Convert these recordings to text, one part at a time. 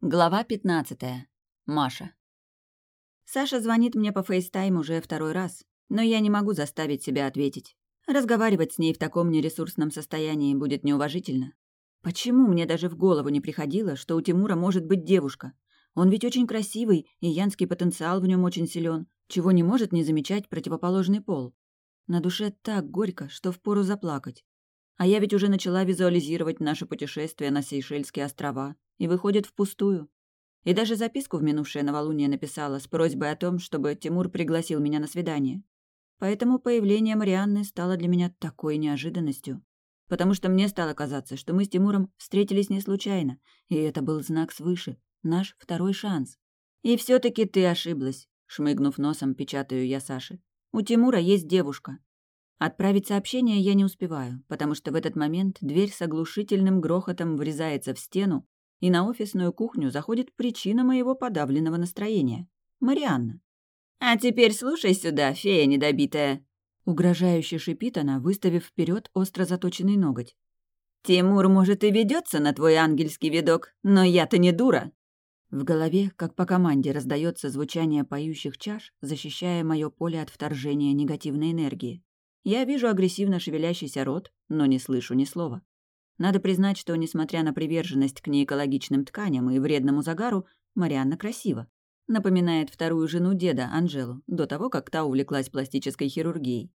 Глава 15. Маша. Саша звонит мне по FaceTime уже второй раз, но я не могу заставить себя ответить. Разговаривать с ней в таком нересурсном состоянии будет неуважительно. Почему мне даже в голову не приходило, что у Тимура может быть девушка? Он ведь очень красивый, и янский потенциал в нем очень силен, чего не может не замечать противоположный пол. На душе так горько, что впору заплакать. А я ведь уже начала визуализировать наше путешествие на Сейшельские острова, и выходит впустую. И даже записку в минувшее новолуние написала с просьбой о том, чтобы Тимур пригласил меня на свидание. Поэтому появление Марианны стало для меня такой неожиданностью. Потому что мне стало казаться, что мы с Тимуром встретились не случайно, и это был знак свыше, наш второй шанс. «И все таки ты ошиблась», — шмыгнув носом, печатаю я Саше. «У Тимура есть девушка». Отправить сообщение я не успеваю, потому что в этот момент дверь с оглушительным грохотом врезается в стену, и на офисную кухню заходит причина моего подавленного настроения — Марианна. «А теперь слушай сюда, фея недобитая!» Угрожающе шипит она, выставив вперед остро заточенный ноготь. «Тимур, может, и ведется на твой ангельский видок, но я-то не дура!» В голове, как по команде, раздается звучание поющих чаш, защищая мое поле от вторжения негативной энергии. Я вижу агрессивно шевелящийся рот, но не слышу ни слова. Надо признать, что, несмотря на приверженность к неэкологичным тканям и вредному загару, Марианна красива. Напоминает вторую жену деда, Анжелу, до того, как та увлеклась пластической хирургией.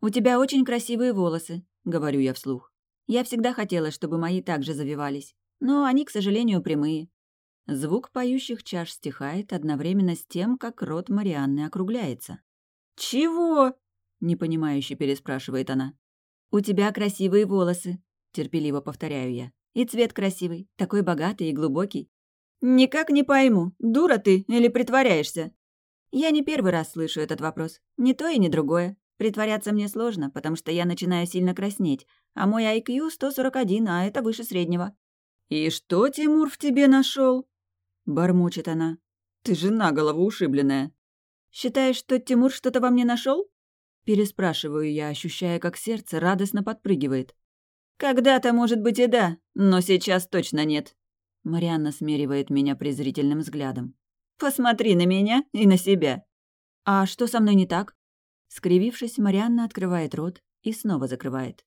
«У тебя очень красивые волосы», — говорю я вслух. «Я всегда хотела, чтобы мои также завивались, но они, к сожалению, прямые». Звук поющих чаш стихает одновременно с тем, как рот Марианны округляется. «Чего?» — непонимающе переспрашивает она. «У тебя красивые волосы», терпеливо повторяю я. И цвет красивый, такой богатый и глубокий. Никак не пойму, дура ты или притворяешься? Я не первый раз слышу этот вопрос. Ни то и ни другое. Притворяться мне сложно, потому что я начинаю сильно краснеть, а мой IQ 141, а это выше среднего. «И что Тимур в тебе нашел? бормочет она. «Ты же голову ушибленная». «Считаешь, что Тимур что-то во мне нашел? Переспрашиваю я, ощущая, как сердце радостно подпрыгивает. «Когда-то, может быть, и да, но сейчас точно нет». Марианна смеривает меня презрительным взглядом. «Посмотри на меня и на себя». «А что со мной не так?» Скривившись, Марианна открывает рот и снова закрывает.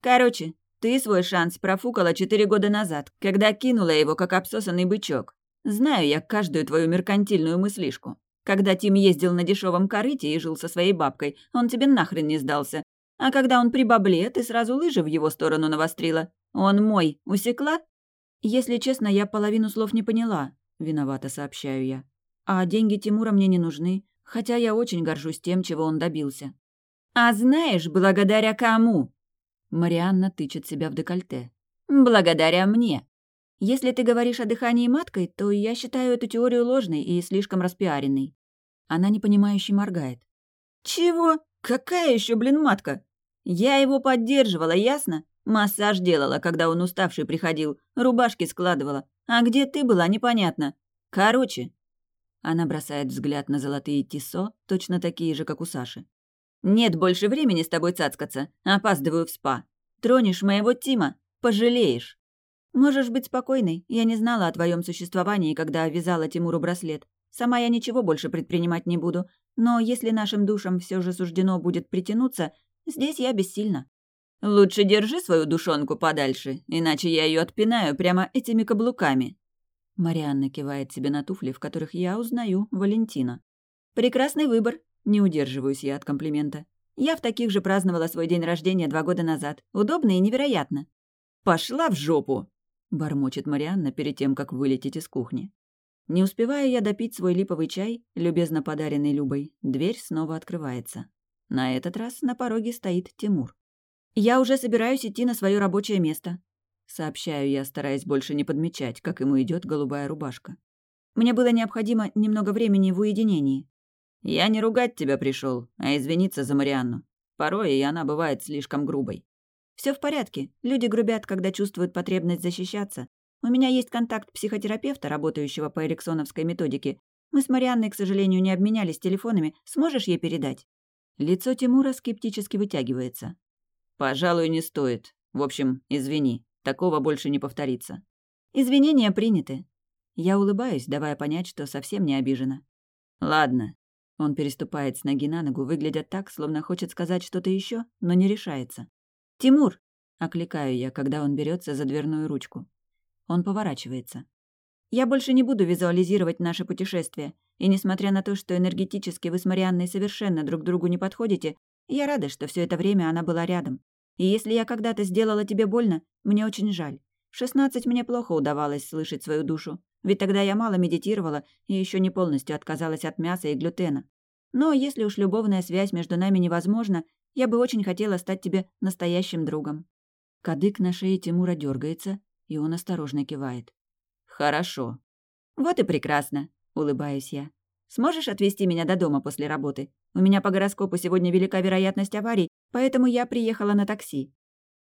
«Короче, ты свой шанс профукала четыре года назад, когда кинула его, как обсосанный бычок. Знаю я каждую твою меркантильную мыслишку. Когда Тим ездил на дешевом корыте и жил со своей бабкой, он тебе нахрен не сдался, а когда он при бабле, ты сразу лыжи в его сторону навострила. Он мой. Усекла? Если честно, я половину слов не поняла. Виновато сообщаю я. А деньги Тимура мне не нужны, хотя я очень горжусь тем, чего он добился. А знаешь, благодаря кому? Марианна тычет себя в декольте. Благодаря мне. Если ты говоришь о дыхании маткой, то я считаю эту теорию ложной и слишком распиаренной. Она непонимающе моргает. «Чего? Какая еще, блин, матка? Я его поддерживала, ясно? Массаж делала, когда он уставший приходил, рубашки складывала. А где ты была, непонятно. Короче. Она бросает взгляд на золотые тисо, точно такие же, как у Саши. Нет больше времени с тобой цацкаться. Опаздываю в спа. Тронешь моего Тима, пожалеешь. Можешь быть спокойной. Я не знала о твоем существовании, когда вязала Тимуру браслет. Сама я ничего больше предпринимать не буду. Но если нашим душам все же суждено будет притянуться, здесь я бессильна. Лучше держи свою душонку подальше, иначе я ее отпинаю прямо этими каблуками. Марианна кивает себе на туфли, в которых я узнаю Валентина. Прекрасный выбор. Не удерживаюсь я от комплимента. Я в таких же праздновала свой день рождения два года назад. Удобно и невероятно. «Пошла в жопу!» — бормочет Марианна перед тем, как вылететь из кухни. Не успеваю я допить свой липовый чай, любезно подаренный Любой, дверь снова открывается. На этот раз на пороге стоит Тимур. «Я уже собираюсь идти на свое рабочее место», — сообщаю я, стараясь больше не подмечать, как ему идет голубая рубашка. «Мне было необходимо немного времени в уединении». «Я не ругать тебя пришел, а извиниться за Марианну. Порой и она бывает слишком грубой». Все в порядке. Люди грубят, когда чувствуют потребность защищаться, у меня есть контакт психотерапевта, работающего по эриксоновской методике. Мы с Марианной, к сожалению, не обменялись телефонами. Сможешь ей передать?» Лицо Тимура скептически вытягивается. «Пожалуй, не стоит. В общем, извини. Такого больше не повторится». «Извинения приняты». Я улыбаюсь, давая понять, что совсем не обижена. «Ладно». Он переступает с ноги на ногу, выглядя так, словно хочет сказать что-то еще, но не решается. «Тимур!» — окликаю я, когда он берется за дверную ручку. Он поворачивается. «Я больше не буду визуализировать наше путешествие, и несмотря на то, что энергетически вы с Марианной совершенно друг другу не подходите, я рада, что все это время она была рядом. И если я когда-то сделала тебе больно, мне очень жаль. В шестнадцать мне плохо удавалось слышать свою душу, ведь тогда я мало медитировала и еще не полностью отказалась от мяса и глютена. Но если уж любовная связь между нами невозможна, я бы очень хотела стать тебе настоящим другом». Кадык на шее Тимура дергается, и он осторожно кивает. «Хорошо». «Вот и прекрасно», — улыбаюсь я. «Сможешь отвезти меня до дома после работы? У меня по гороскопу сегодня велика вероятность аварий, поэтому я приехала на такси».